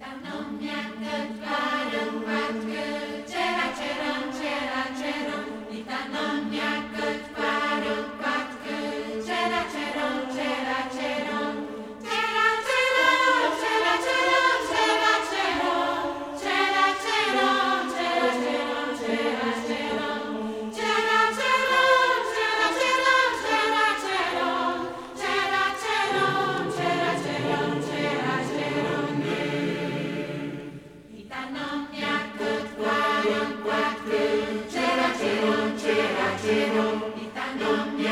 Tam nom nhạc cất ca Pero, y tan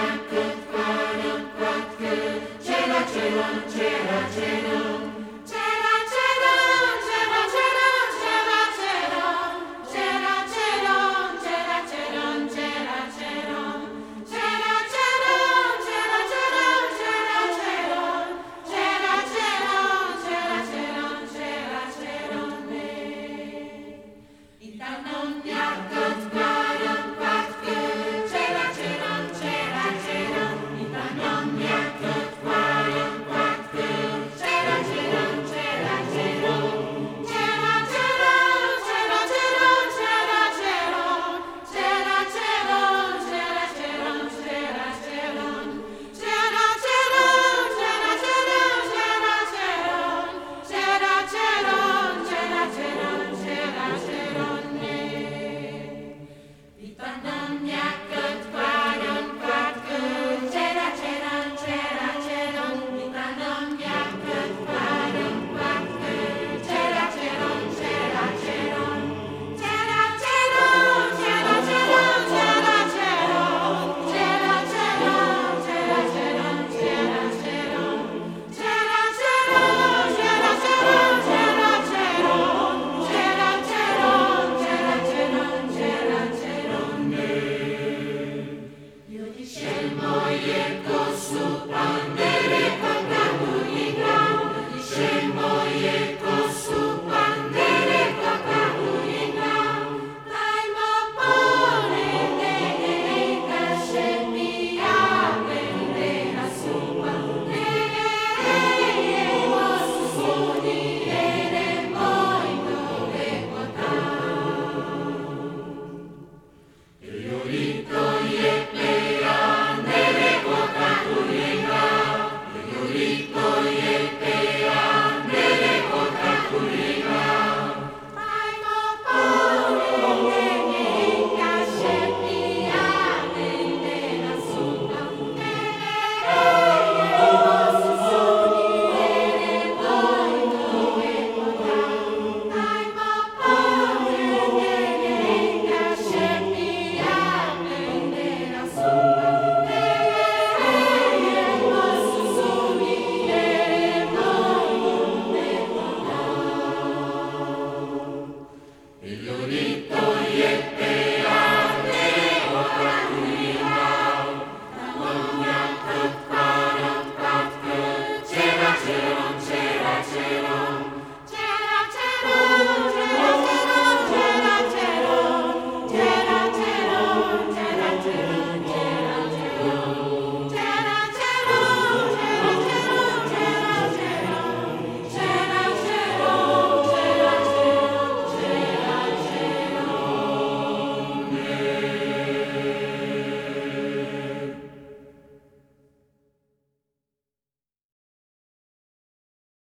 Yeah.